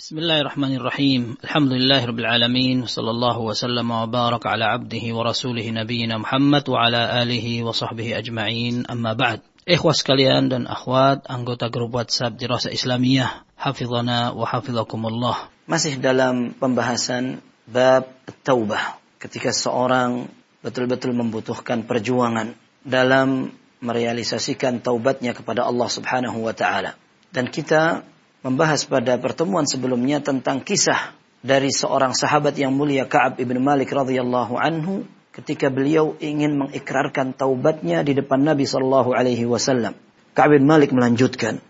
بسم الله الرحمن الرحيم الحمد لله رب العالمين صلى الله وسلم وبارك على عبده ورسوله نبينا محمد وعلى آله وصحبه أجمعين أما بعد إخوة سكاليان دن أخوات أنغوتا جروب واتساب دراسة إسلامية حفظنا وحفظكم الله masih dalam pembahasan bab taubah ketika seorang betul-betul membutuhkan perjuangan dalam merealisasikan taubatnya kepada Allah Subhanahu wa taala. Dan kita membahas pada pertemuan sebelumnya tentang kisah dari seorang sahabat yang mulia Ka'ab ibn Malik radhiyallahu anhu ketika beliau ingin mengikrarkan taubatnya di depan Nabi sallallahu alaihi wasallam. Ka'ab bin Malik melanjutkan,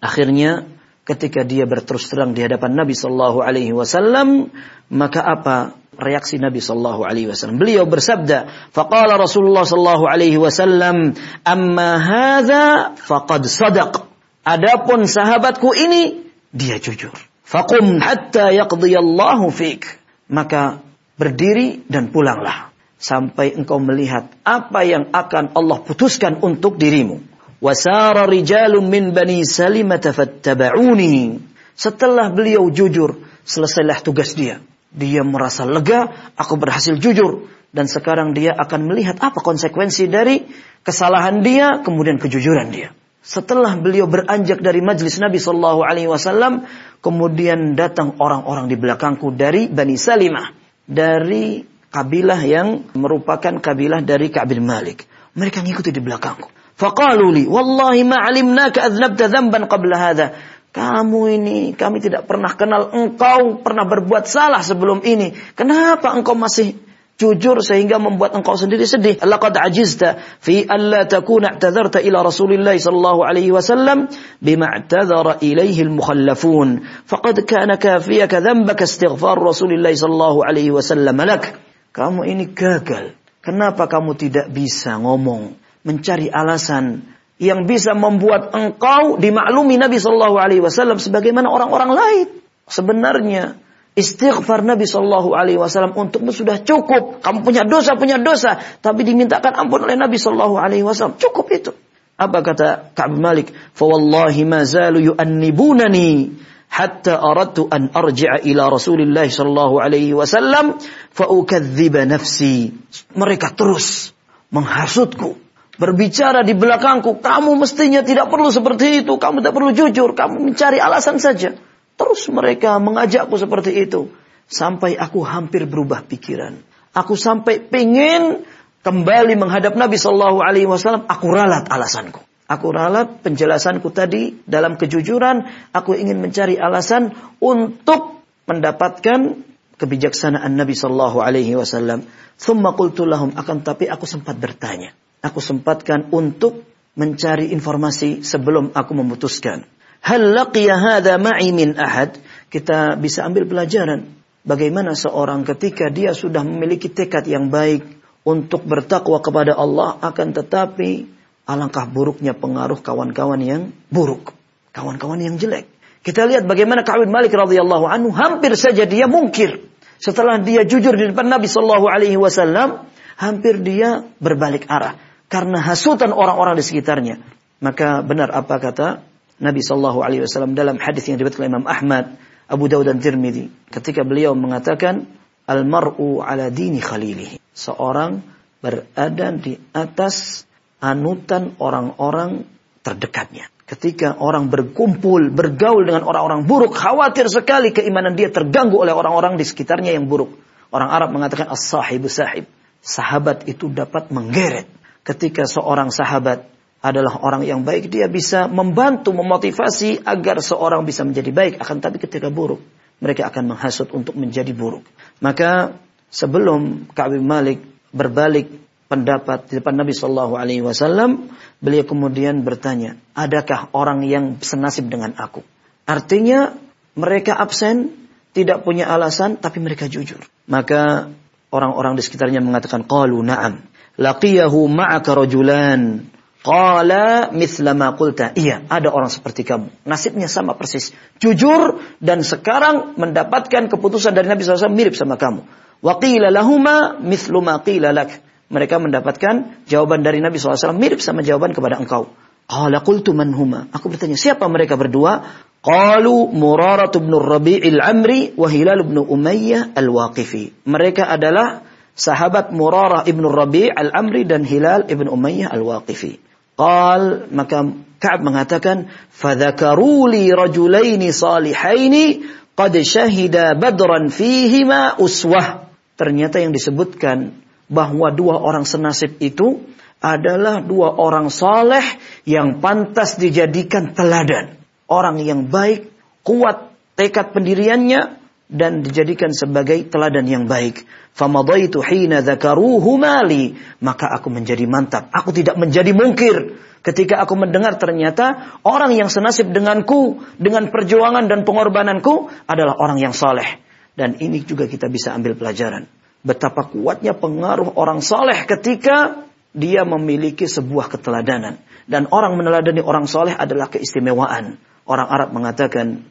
akhirnya ketika dia berterus terang di hadapan Nabi sallallahu alaihi wasallam, maka apa reaksi Nabi sallallahu alaihi wasallam? Beliau bersabda, "Faqala Rasulullah sallallahu alaihi wasallam, amma hadza faqad sadaq." Adapun sahabatku ini dia jujur. Faqum hatta yaqdiyallahu fik. Maka berdiri dan pulanglah sampai engkau melihat apa yang akan Allah putuskan untuk dirimu. Wasara rijalun min bani Salimah fattaba'uni. Setelah beliau jujur, selesailah tugas dia. Dia merasa lega, aku berhasil jujur dan sekarang dia akan melihat apa konsekuensi dari kesalahan dia kemudian kejujuran dia. Setelah beliau beranjak dari majlis Nabi Shallallahu Alaihi Wasallam, kemudian datang orang-orang di belakangku dari Bani Salimah, dari kabilah yang merupakan kabilah dari Ka'bil Malik. Mereka ngikuti di belakangku. Faqaluli, wallahi ma'alimnaka adnabta dzamban qabla hadha. Kamu ini, kami tidak pernah kenal engkau pernah berbuat salah sebelum ini. Kenapa engkau masih jujur sehingga membuat engkau sendiri sedih. Laqad ajizta fi alla takuna i'tadharta ila Rasulillah sallallahu alaihi wasallam bima i'tadhara ilaihi al-mukhallafun. Faqad kana kafiyaka dhanbaka istighfar Rasulillah sallallahu alaihi wasallam lak. Kamu ini gagal. Kenapa kamu tidak bisa ngomong, mencari alasan yang bisa membuat engkau dimaklumi Nabi Shallallahu Alaihi Wasallam sebagaimana orang-orang lain. Sebenarnya Istighfar Nabi Shallallahu Alaihi Wasallam untukmu sudah cukup. Kamu punya dosa, punya dosa, tapi dimintakan ampun oleh Nabi Shallallahu Alaihi Wasallam. Cukup itu. Apa kata Ka'ab Malik? Fawallahi ma zalu yu'annibunani hatta aradtu an arji'a ila Rasulillah sallallahu alaihi wasallam fa ukadziba nafsi. Mereka terus menghasutku, berbicara di belakangku, kamu mestinya tidak perlu seperti itu, kamu tidak perlu jujur, kamu mencari alasan saja. Terus mereka mengajakku seperti itu. Sampai aku hampir berubah pikiran. Aku sampai pengen kembali menghadap Nabi Shallallahu Alaihi Wasallam. Aku ralat alasanku. Aku ralat penjelasanku tadi dalam kejujuran. Aku ingin mencari alasan untuk mendapatkan kebijaksanaan Nabi Shallallahu Alaihi Wasallam. Thumma qultu lahum akan tapi aku sempat bertanya. Aku sempatkan untuk mencari informasi sebelum aku memutuskan. Hal laqiya hadha ma'i min ahad? Kita bisa ambil pelajaran bagaimana seorang ketika dia sudah memiliki tekad yang baik untuk bertakwa kepada Allah akan tetapi alangkah buruknya pengaruh kawan-kawan yang buruk, kawan-kawan yang jelek. Kita lihat bagaimana Ka'ab Malik radhiyallahu anhu hampir saja dia mungkir. Setelah dia jujur di depan Nabi sallallahu alaihi wasallam, hampir dia berbalik arah karena hasutan orang-orang di sekitarnya. Maka benar apa kata Nabi Shallallahu Alaihi Wasallam dalam hadis yang diriwayatkan Imam Ahmad, Abu Dawud dan Tirmidzi, ketika beliau mengatakan al mar'u ala dini khalilihi. Seorang berada di atas anutan orang-orang terdekatnya. Ketika orang berkumpul, bergaul dengan orang-orang buruk, khawatir sekali keimanan dia terganggu oleh orang-orang di sekitarnya yang buruk. Orang Arab mengatakan as-sahibu sahib. Sahabat itu dapat menggeret. Ketika seorang sahabat adalah orang yang baik, dia bisa membantu, memotivasi agar seorang bisa menjadi baik. Akan tapi ketika buruk, mereka akan menghasut untuk menjadi buruk. Maka sebelum Ka'ab Malik berbalik pendapat di depan Nabi Shallallahu Alaihi Wasallam, beliau kemudian bertanya, adakah orang yang senasib dengan aku? Artinya mereka absen, tidak punya alasan, tapi mereka jujur. Maka orang-orang di sekitarnya mengatakan, qalu na'am, laqiyahu ma'aka rajulan Qala mithla ma qulta. Iya, ada orang seperti kamu. Nasibnya sama persis. Jujur dan sekarang mendapatkan keputusan dari Nabi SAW mirip sama kamu. Wa qila lahuma mithlu ma qila lak. Mereka mendapatkan jawaban dari Nabi SAW mirip sama jawaban kepada engkau. Qala qultu man huma? Aku bertanya, siapa mereka berdua? Qalu Murarah bin Rabi'il Amri wa Hilal bin Umayyah Al-Waqifi. Mereka adalah sahabat Murarah ibn Rabi' Al-Amri dan Hilal ibn Umayyah Al-Waqifi. Qal maka Ka'ab mengatakan, "Fadzakaru li rajulaini salihaini qad syahida badran fihima uswah." Ternyata yang disebutkan bahwa dua orang senasib itu adalah dua orang soleh yang pantas dijadikan teladan. Orang yang baik, kuat tekad pendiriannya, dan dijadikan sebagai teladan yang baik. Famadaitu hina dzakaruhu mali, maka aku menjadi mantap. Aku tidak menjadi mungkir ketika aku mendengar ternyata orang yang senasib denganku, dengan perjuangan dan pengorbananku adalah orang yang soleh. Dan ini juga kita bisa ambil pelajaran. Betapa kuatnya pengaruh orang soleh ketika dia memiliki sebuah keteladanan. Dan orang meneladani orang soleh adalah keistimewaan. Orang Arab mengatakan,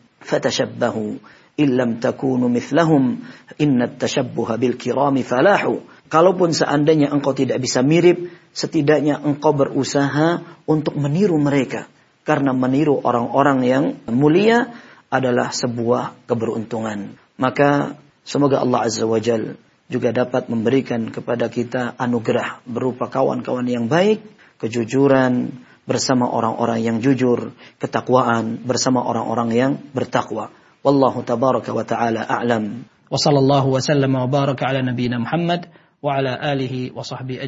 illam takunu mithlahum inna tashabbuha bil kirami falahu. Kalaupun seandainya engkau tidak bisa mirip, setidaknya engkau berusaha untuk meniru mereka. Karena meniru orang-orang yang mulia adalah sebuah keberuntungan. Maka semoga Allah Azza wa Jalla juga dapat memberikan kepada kita anugerah berupa kawan-kawan yang baik, kejujuran bersama orang-orang yang jujur, ketakwaan bersama orang-orang yang bertakwa. Wallahu tabaraka wa taala a'lam. Wa sallallahu wa sallam wa baraka ala nabiyyina Muhammad wa ala alihi wa sahbihi